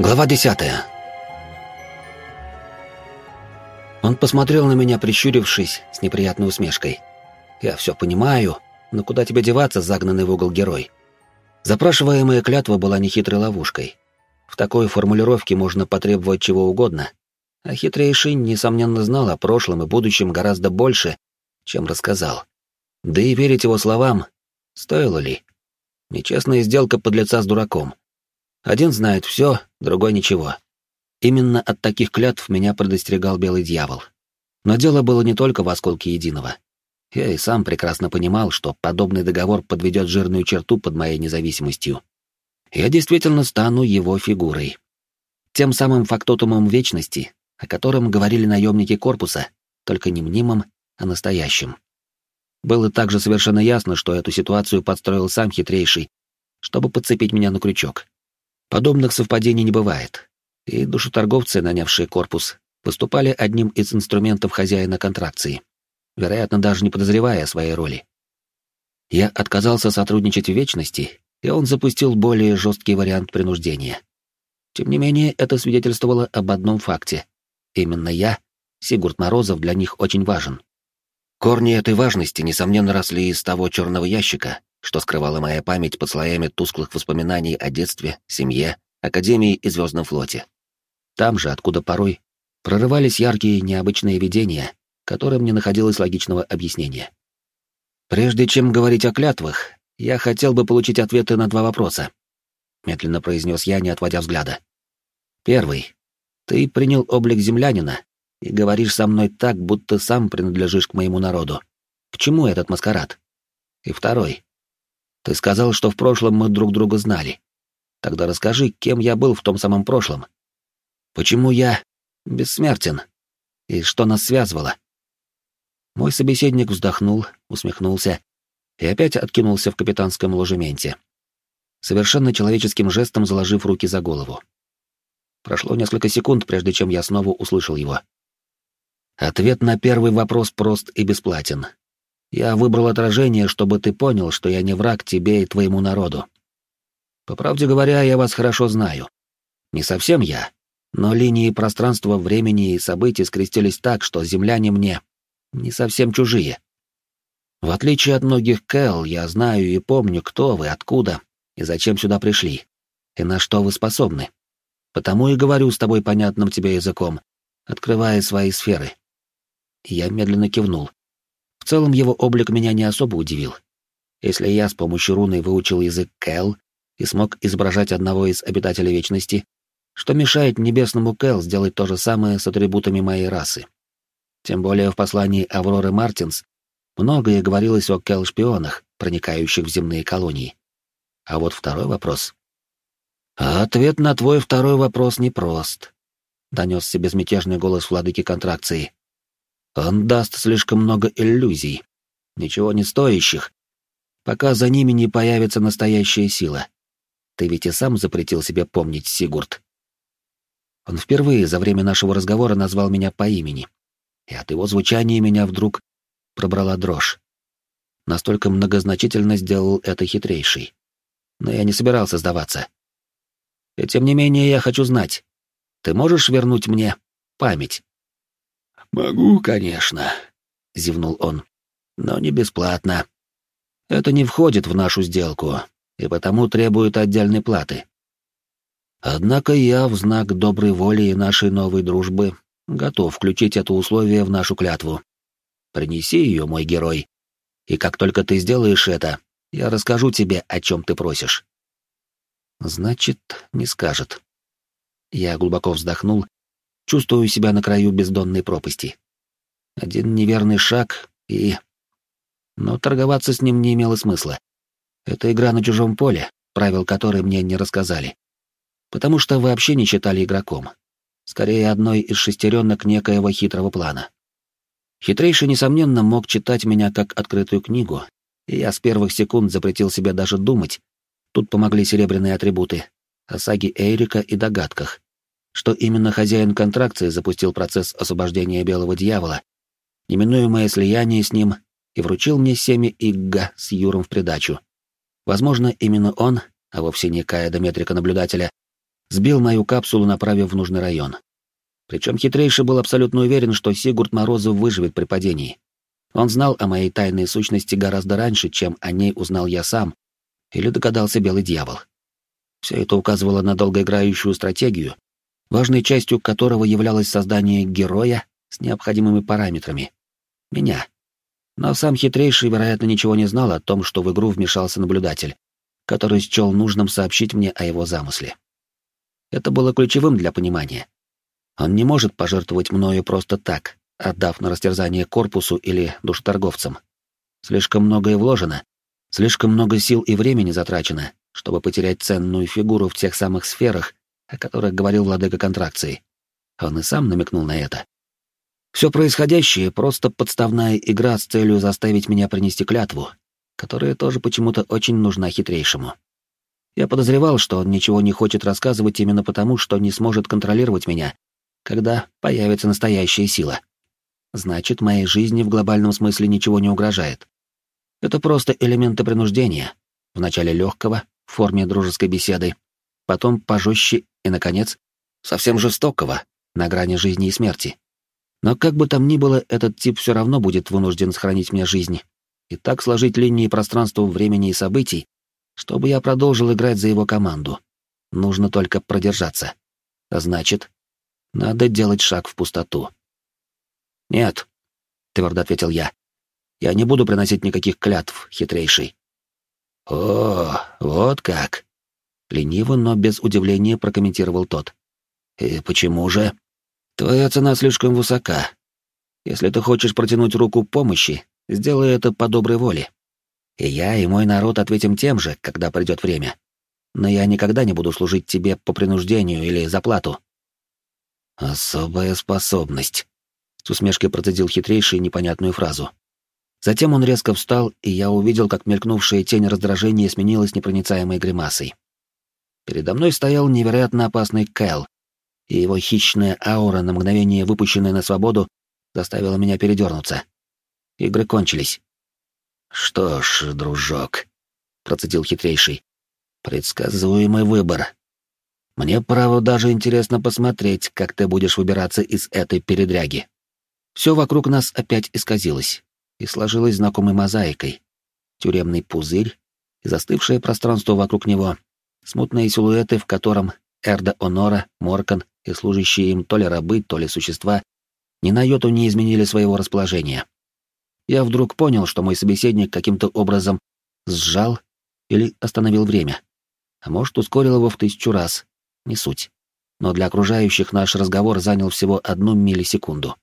Глава десятая. Он посмотрел на меня, прищурившись, с неприятной усмешкой. «Я все понимаю, но куда тебе деваться, загнанный в угол герой?» Запрашиваемая клятва была нехитрой ловушкой. В такой формулировке можно потребовать чего угодно, а хитрейший, несомненно, знал о прошлом и будущем гораздо больше, чем рассказал. Да и верить его словам стоило ли? Нечестная сделка подлеца с дураком. Один знает все, другой ничего. Именно от таких клятв меня предостерегал белый дьявол. Но дело было не только в осколке единого. Я и сам прекрасно понимал, что подобный договор подведет жирную черту под моей независимостью. Я действительно стану его фигурой. Тем самым фактотумом вечности, о котором говорили наемники корпуса, только не мнимым, а настоящим. Было также совершенно ясно, что эту ситуацию подстроил сам хитрейший, чтобы подцепить меня на крючок. Подобных совпадений не бывает, и душеторговцы, нанявшие корпус, выступали одним из инструментов хозяина контракции, вероятно, даже не подозревая о своей роли. Я отказался сотрудничать в Вечности, и он запустил более жесткий вариант принуждения. Тем не менее, это свидетельствовало об одном факте. Именно я, Сигурд Морозов, для них очень важен. Корни этой важности, несомненно, росли из того черного ящика, что скрывала моя память под слоями тусклых воспоминаний о детстве, семье, академии и звездном флоте. Там же, откуда порой прорывались яркие необычные видения, которым не находилось логичного объяснения. Прежде чем говорить о клятвах, я хотел бы получить ответы на два вопроса, медленно произнес я, не отводя взгляда. Первый. Ты принял облик землянина и говоришь со мной так, будто сам принадлежишь к моему народу. К чему этот маскарад? И второй. Ты сказал, что в прошлом мы друг друга знали. Тогда расскажи, кем я был в том самом прошлом. Почему я бессмертен? И что нас связывало? Мой собеседник вздохнул, усмехнулся и опять откинулся в капитанском ложементе, совершенно человеческим жестом заложив руки за голову. Прошло несколько секунд, прежде чем я снова услышал его. Ответ на первый вопрос прост и бесплатен. Я выбрал отражение, чтобы ты понял, что я не враг тебе и твоему народу. По правде говоря, я вас хорошо знаю. Не совсем я, но линии пространства, времени и событий скрестились так, что земляне мне не совсем чужие. В отличие от многих Кэл, я знаю и помню, кто вы, откуда и зачем сюда пришли, и на что вы способны. Потому и говорю с тобой понятным тебе языком, открывая свои сферы. Я медленно кивнул. В целом его облик меня не особо удивил. Если я с помощью руны выучил язык Кэл и смог изображать одного из обитателей Вечности, что мешает небесному Кэл сделать то же самое с атрибутами моей расы? Тем более в послании Авроры Мартинс многое говорилось о Кэл-шпионах, проникающих в земные колонии. А вот второй вопрос. А ответ на твой второй вопрос непрост, — донесся безмятежный голос владыки контракции. Он даст слишком много иллюзий, ничего не стоящих, пока за ними не появится настоящая сила. Ты ведь и сам запретил себе помнить, Сигурд. Он впервые за время нашего разговора назвал меня по имени, и от его звучания меня вдруг пробрала дрожь. Настолько многозначительно сделал это хитрейший. Но я не собирался сдаваться. И тем не менее я хочу знать, ты можешь вернуть мне память? «Могу, конечно», — зевнул он, — «но не бесплатно. Это не входит в нашу сделку, и потому требует отдельной платы. Однако я, в знак доброй воли и нашей новой дружбы, готов включить это условие в нашу клятву. Принеси ее, мой герой, и как только ты сделаешь это, я расскажу тебе, о чем ты просишь». «Значит, не скажет». Я глубоко вздохнул Чувствую себя на краю бездонной пропасти. Один неверный шаг и... Но торговаться с ним не имело смысла. Это игра на чужом поле, правил которой мне не рассказали. Потому что вообще не считали игроком. Скорее, одной из шестеренок некоего хитрого плана. Хитрейший, несомненно, мог читать меня как открытую книгу, и я с первых секунд запретил себе даже думать. Тут помогли серебряные атрибуты, о саге Эрика и догадках, что именно хозяин контракции запустил процесс освобождения белого дьявола, неминуемое слияние с ним, и вручил мне семя Игга с Юром в придачу. Возможно, именно он, а вовсе не Кая Дометрика-наблюдателя, сбил мою капсулу, направив в нужный район. Причем хитрейший был абсолютно уверен, что Сигурд Морозов выживет при падении. Он знал о моей тайной сущности гораздо раньше, чем о ней узнал я сам, или догадался Белый Дьявол. Все это указывало на долгоиграющую стратегию, важной частью которого являлось создание героя с необходимыми параметрами. Меня. Но сам хитрейший, вероятно, ничего не знал о том, что в игру вмешался наблюдатель, который счел нужным сообщить мне о его замысле. Это было ключевым для понимания. Он не может пожертвовать мною просто так, отдав на растерзание корпусу или душеторговцам. Слишком многое вложено, слишком много сил и времени затрачено, чтобы потерять ценную фигуру в тех самых сферах, о которых говорил владыка контракции. Он и сам намекнул на это. Все происходящее — просто подставная игра с целью заставить меня принести клятву, которая тоже почему-то очень нужна хитрейшему. Я подозревал, что он ничего не хочет рассказывать именно потому, что не сможет контролировать меня, когда появится настоящая сила. Значит, моей жизни в глобальном смысле ничего не угрожает. Это просто элементы принуждения, вначале легкого, в форме дружеской беседы, потом пожестче и, наконец, совсем жестокого, на грани жизни и смерти. Но как бы там ни было, этот тип все равно будет вынужден сохранить мне жизнь. И так сложить линии пространства, времени и событий, чтобы я продолжил играть за его команду. Нужно только продержаться. А значит, надо делать шаг в пустоту. «Нет», — твердо ответил я. «Я не буду приносить никаких клятв, хитрейший». «О, вот как!» Лениво, но без удивления прокомментировал тот. «И почему же?» «Твоя цена слишком высока. Если ты хочешь протянуть руку помощи, сделай это по доброй воле. И я, и мой народ ответим тем же, когда придет время. Но я никогда не буду служить тебе по принуждению или за плату». «Особая способность», — с усмешкой процедил хитрейший непонятную фразу. Затем он резко встал, и я увидел, как мелькнувшая тень раздражения сменилась непроницаемой гримасой. Передо мной стоял невероятно опасный Кэл, и его хищная аура, на мгновение выпущенная на свободу, заставила меня передернуться. Игры кончились. «Что ж, дружок», — процедил хитрейший, — «предсказуемый выбор. Мне, право, даже интересно посмотреть, как ты будешь выбираться из этой передряги». Все вокруг нас опять исказилось и сложилось знакомой мозаикой. Тюремный пузырь и застывшее пространство вокруг него, смутные силуэты, в котором Эрда Онора, Моркан и служащие им то ли рабы, то ли существа, ни на йоту не изменили своего расположения. Я вдруг понял, что мой собеседник каким-то образом сжал или остановил время. А может, ускорил его в тысячу раз. Не суть. Но для окружающих наш разговор занял всего одну миллисекунду.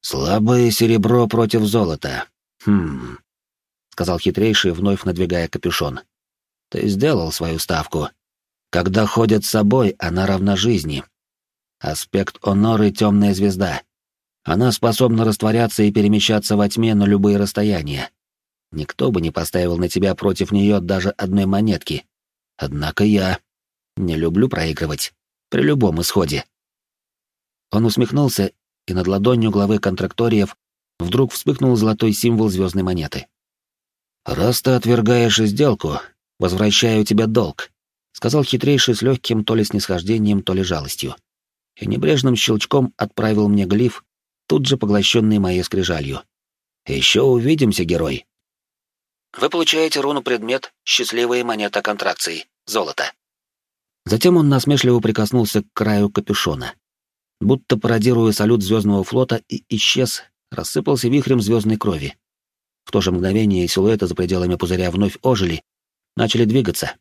«Слабое серебро против золота. Хм...» — сказал хитрейший, вновь надвигая капюшон. «Ты сделал свою ставку. Когда ходят с собой, она равна жизни. Аспект Оноры — темная звезда. Она способна растворяться и перемещаться во тьме на любые расстояния. Никто бы не поставил на тебя против нее даже одной монетки. Однако я не люблю проигрывать. При любом исходе». Он усмехнулся и над ладонью главы контракториев вдруг вспыхнул золотой символ звездной монеты. «Раз ты отвергаешь сделку, возвращаю тебе долг», — сказал хитрейший с легким то ли снисхождением, то ли жалостью. И небрежным щелчком отправил мне глиф, тут же поглощенный моей скрижалью. «Еще увидимся, герой!» Вы получаете руну-предмет «Счастливая монета контракции» — золото. Затем он насмешливо прикоснулся к краю капюшона будто пародируя салют звездного флота, и исчез, рассыпался вихрем звездной крови. В то же мгновение силуэты за пределами пузыря вновь ожили, начали двигаться.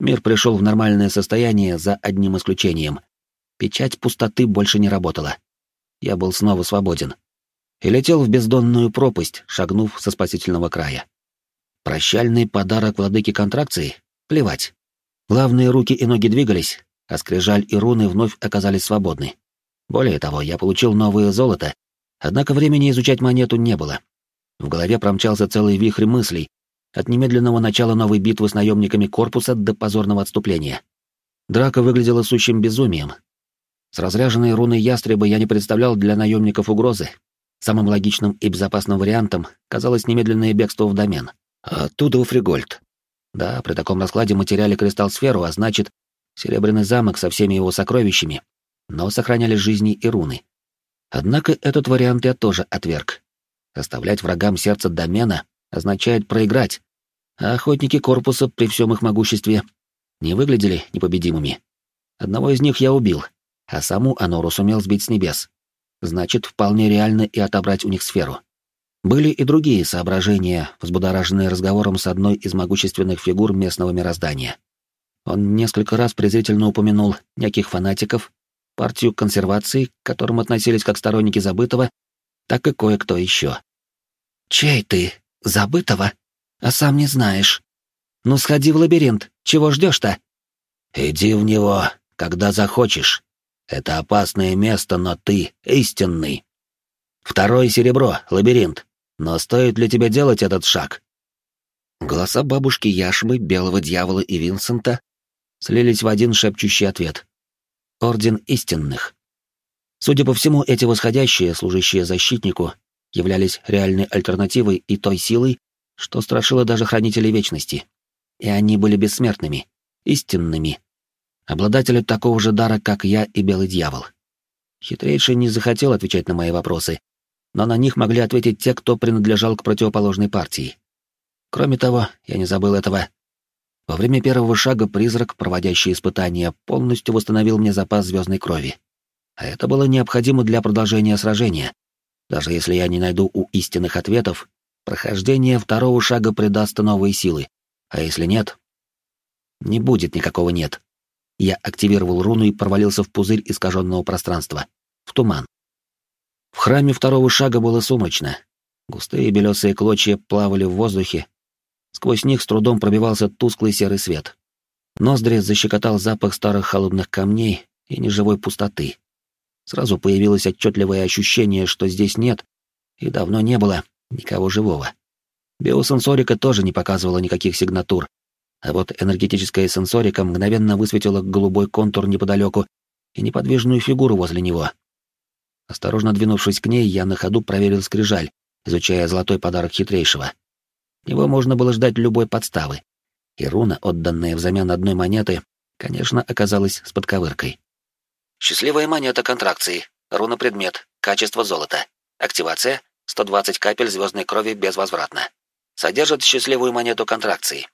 Мир пришел в нормальное состояние за одним исключением. Печать пустоты больше не работала. Я был снова свободен. И летел в бездонную пропасть, шагнув со спасительного края. Прощальный подарок владыки контракции? Плевать. Главные руки и ноги двигались, а скрижаль и руны вновь оказались свободны. Более того, я получил новое золото, однако времени изучать монету не было. В голове промчался целый вихрь мыслей, от немедленного начала новой битвы с наемниками корпуса до позорного отступления. Драка выглядела сущим безумием. С разряженной руной ястреба я не представлял для наемников угрозы. Самым логичным и безопасным вариантом казалось немедленное бегство в домен. А оттуда в Фригольд. Да, при таком раскладе мы теряли кристалл-сферу, а значит, Серебряный замок со всеми его сокровищами, но сохраняли жизни и руны. Однако этот вариант я тоже отверг. Оставлять врагам сердце домена означает проиграть, а охотники корпуса при всем их могуществе не выглядели непобедимыми. Одного из них я убил, а саму Анору сумел сбить с небес. Значит, вполне реально и отобрать у них сферу. Были и другие соображения, взбудораженные разговором с одной из могущественных фигур местного мироздания. Он несколько раз презрительно упомянул неких фанатиков, партию консервации, к которым относились как сторонники забытого, так и кое-кто еще. «Чей ты? Забытого? А сам не знаешь. Ну, сходи в лабиринт, чего ждешь-то?» «Иди в него, когда захочешь. Это опасное место, но ты истинный. Второе серебро, лабиринт. Но стоит ли тебе делать этот шаг?» Голоса бабушки Яшмы, Белого Дьявола и Винсента слились в один шепчущий ответ. Орден истинных. Судя по всему, эти восходящие, служащие защитнику, являлись реальной альтернативой и той силой, что страшило даже хранителей вечности. И они были бессмертными, истинными. Обладатели такого же дара, как я и Белый Дьявол. Хитрейший не захотел отвечать на мои вопросы, но на них могли ответить те, кто принадлежал к противоположной партии. Кроме того, я не забыл этого. Во время первого шага призрак, проводящий испытания, полностью восстановил мне запас звездной крови. А это было необходимо для продолжения сражения. Даже если я не найду у истинных ответов, прохождение второго шага придаст новые силы. А если нет? Не будет никакого «нет». Я активировал руну и провалился в пузырь искаженного пространства. В туман. В храме второго шага было сумрачно. Густые белесые клочья плавали в воздухе. Сквозь них с трудом пробивался тусклый серый свет. Ноздри защекотал запах старых холодных камней и неживой пустоты. Сразу появилось отчетливое ощущение, что здесь нет и давно не было никого живого. Биосенсорика тоже не показывала никаких сигнатур, а вот энергетическая сенсорика мгновенно высветила голубой контур неподалеку и неподвижную фигуру возле него. Осторожно двинувшись к ней, я на ходу проверил скрижаль, изучая золотой подарок хитрейшего. Его можно было ждать любой подставы. И руна, отданная взамен одной монеты, конечно, оказалась с подковыркой. Счастливая монета контракции. Руна-предмет. Качество золота. Активация. 120 капель звездной крови безвозвратно. Содержит счастливую монету контракции.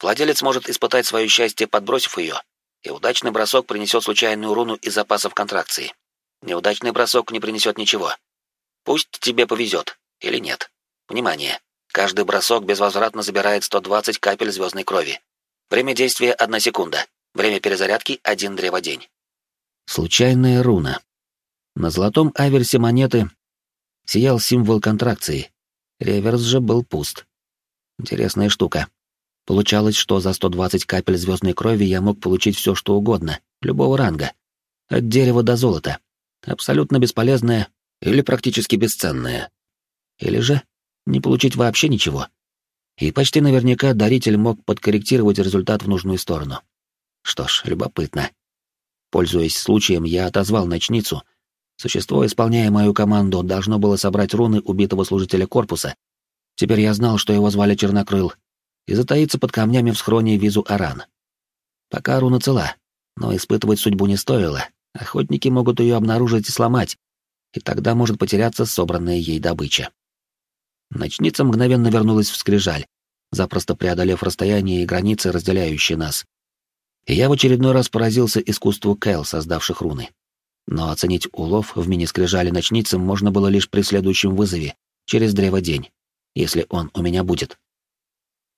Владелец может испытать свое счастье, подбросив ее, и удачный бросок принесет случайную руну из запасов контракции. Неудачный бросок не принесет ничего. Пусть тебе повезет, или нет. Внимание! Каждый бросок безвозвратно забирает 120 капель звездной крови. Время действия — одна секунда. Время перезарядки — один древодень. Случайная руна. На золотом аверсе монеты сиял символ контракции. Реверс же был пуст. Интересная штука. Получалось, что за 120 капель звездной крови я мог получить все, что угодно, любого ранга. От дерева до золота. Абсолютно бесполезное или практически бесценное. Или же не получить вообще ничего. И почти наверняка даритель мог подкорректировать результат в нужную сторону. Что ж, любопытно. Пользуясь случаем, я отозвал ночницу. Существо, исполняя мою команду, должно было собрать руны убитого служителя корпуса. Теперь я знал, что его звали Чернокрыл, и затаиться под камнями в схроне визу Аран. Пока руна цела, но испытывать судьбу не стоило. Охотники могут ее обнаружить и сломать, и тогда может потеряться собранная ей добыча. Ночница мгновенно вернулась в скрижаль, запросто преодолев расстояние и границы, разделяющие нас. Я в очередной раз поразился искусству Кэл, создавших руны. Но оценить улов в мини-скрижале ночницы можно было лишь при следующем вызове, через древо день, если он у меня будет.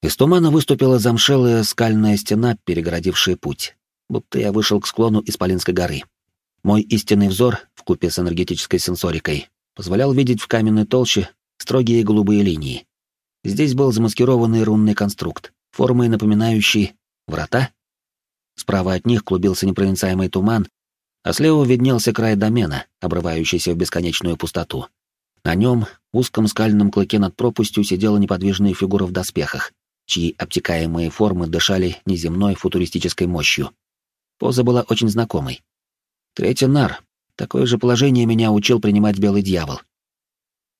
Из тумана выступила замшелая скальная стена, перегородившая путь, будто я вышел к склону Исполинской горы. Мой истинный взор, вкупе с энергетической сенсорикой, позволял видеть в каменной толще строгие голубые линии. Здесь был замаскированный рунный конструкт, формой напоминающий врата. Справа от них клубился непроницаемый туман, а слева виднелся край домена, обрывающийся в бесконечную пустоту. На нем, узком скальном клыке над пропастью, сидела неподвижная фигура в доспехах, чьи обтекаемые формы дышали неземной футуристической мощью. Поза была очень знакомой. Третий нар. Такое же положение меня учил принимать белый дьявол.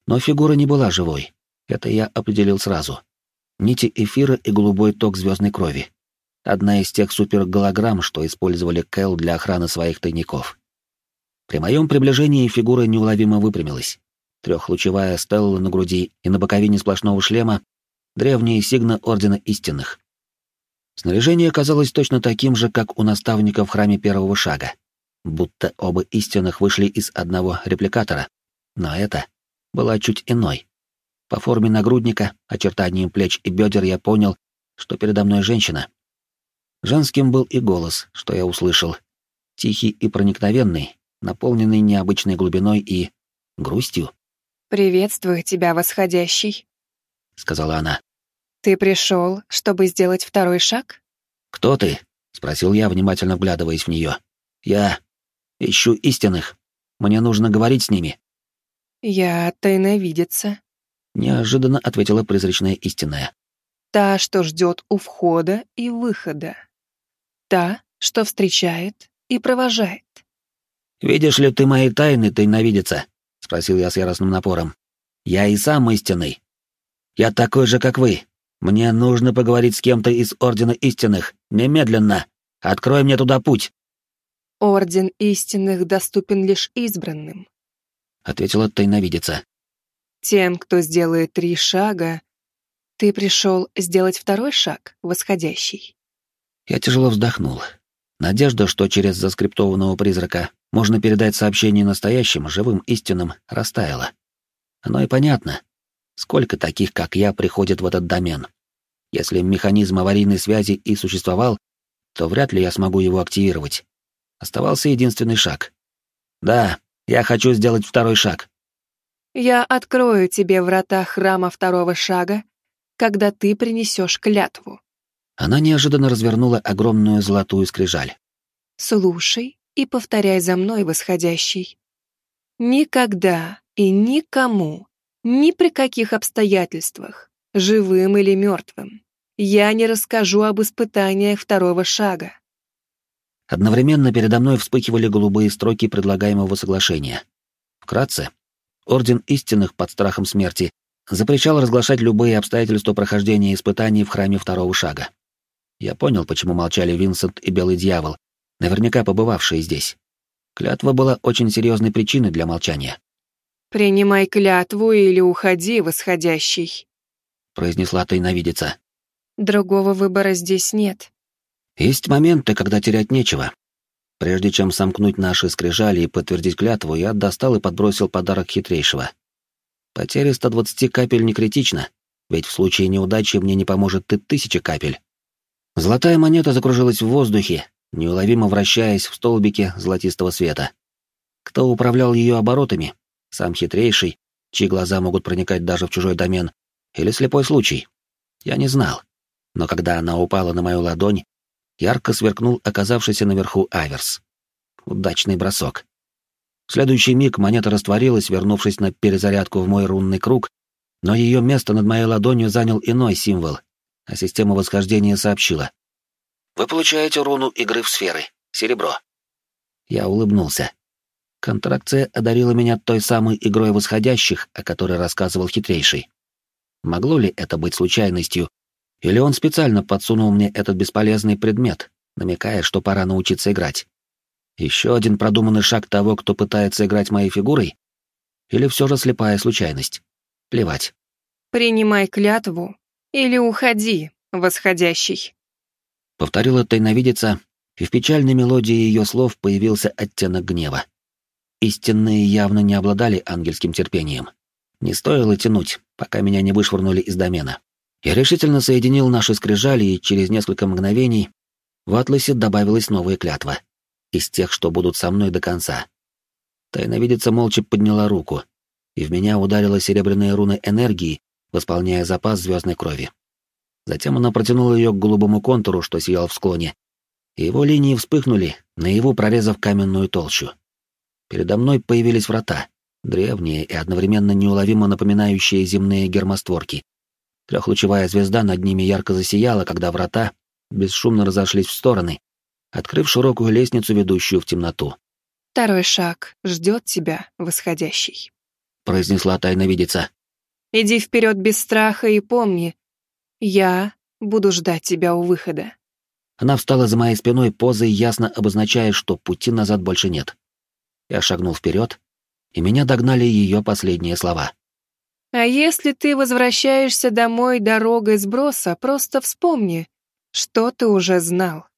Но фигура не была живой. Это я определил сразу. Нити эфира и голубой ток звездной крови. Одна из тех суперголограмм, что использовали Кэл для охраны своих тайников. При моем приближении фигура неуловимо выпрямилась. Трехлучевая стелла на груди и на боковине сплошного шлема — древние сигна Ордена Истинных. Снаряжение казалось точно таким же, как у наставника в храме первого шага, будто оба истинных вышли из одного репликатора, но это была чуть иной. По форме нагрудника, очертаниям плеч и бедер я понял, что передо мной женщина. Женским был и голос, что я услышал, тихий и проникновенный, наполненный необычной глубиной и грустью. «Приветствую тебя, восходящий», — сказала она. «Ты пришел, чтобы сделать второй шаг?» «Кто ты?» — спросил я, внимательно вглядываясь в нее. «Я ищу истинных. Мне нужно говорить с ними». «Я тайновидица», — неожиданно ответила призрачная истинная. «Та, что ждет у входа и выхода. Та, что встречает и провожает. «Видишь ли ты мои тайны, ты навидица?» — спросил я с яростным напором. «Я и сам истинный. Я такой же, как вы. Мне нужно поговорить с кем-то из Ордена Истинных. Немедленно. Открой мне туда путь». «Орден Истинных доступен лишь избранным», — ответила тайновидица. «Тем, кто сделает три шага, ты пришел сделать второй шаг, восходящий». Я тяжело вздохнул. Надежда, что через заскриптованного призрака можно передать сообщение настоящим, живым, истинным, растаяла. Оно и понятно. Сколько таких, как я, приходит в этот домен? Если механизм аварийной связи и существовал, то вряд ли я смогу его активировать. Оставался единственный шаг. Да, я хочу сделать второй шаг. Я открою тебе врата храма второго шага, когда ты принесешь клятву. Она неожиданно развернула огромную золотую скрижаль. «Слушай и повторяй за мной, восходящий. Никогда и никому, ни при каких обстоятельствах, живым или мертвым, я не расскажу об испытаниях второго шага». Одновременно передо мной вспыхивали голубые строки предлагаемого соглашения. Вкратце, Орден Истинных под страхом смерти запрещал разглашать любые обстоятельства прохождения испытаний в храме второго шага. Я понял, почему молчали Винсент и Белый Дьявол, наверняка побывавшие здесь. Клятва была очень серьезной причиной для молчания. «Принимай клятву или уходи, восходящий», — произнесла тайновидица. «Другого выбора здесь нет». Есть моменты, когда терять нечего. Прежде чем сомкнуть наши скрижали и подтвердить клятву, я достал и подбросил подарок хитрейшего. Потеря 120 капель не критична, ведь в случае неудачи мне не поможет и тысяча капель. Золотая монета закружилась в воздухе, неуловимо вращаясь в столбике золотистого света. Кто управлял ее оборотами? Сам хитрейший, чьи глаза могут проникать даже в чужой домен, или слепой случай? Я не знал. Но когда она упала на мою ладонь, ярко сверкнул оказавшийся наверху аверс. Удачный бросок. В следующий миг монета растворилась, вернувшись на перезарядку в мой рунный круг, но ее место над моей ладонью занял иной символ, а система восхождения сообщила. «Вы получаете руну игры в сферы. Серебро». Я улыбнулся. Контракция одарила меня той самой игрой восходящих, о которой рассказывал хитрейший. Могло ли это быть случайностью, или он специально подсунул мне этот бесполезный предмет, намекая, что пора научиться играть? Еще один продуманный шаг того, кто пытается играть моей фигурой? Или все же слепая случайность? Плевать. «Принимай клятву или уходи, восходящий. Повторила тайновидица, и в печальной мелодии ее слов появился оттенок гнева. Истинные явно не обладали ангельским терпением. Не стоило тянуть, пока меня не вышвырнули из домена. Я решительно соединил наши скрижали, и через несколько мгновений в атласе добавилась новая клятва. Из тех, что будут со мной до конца. Тайновидица молча подняла руку, и в меня ударила серебряная руна энергии, восполняя запас звездной крови. Затем она протянула ее к голубому контуру, что сиял в склоне, и его линии вспыхнули, наяву прорезав каменную толщу. Передо мной появились врата, древние и одновременно неуловимо напоминающие земные гермостворки. Трехлучевая звезда над ними ярко засияла, когда врата бесшумно разошлись в стороны, открыв широкую лестницу, ведущую в темноту. «Второй шаг ждет тебя, восходящий», — произнесла тайновидица. Иди вперед без страха и помни, я буду ждать тебя у выхода. Она встала за моей спиной позой, ясно обозначая, что пути назад больше нет. Я шагнул вперед, и меня догнали ее последние слова. «А если ты возвращаешься домой дорогой сброса, просто вспомни, что ты уже знал».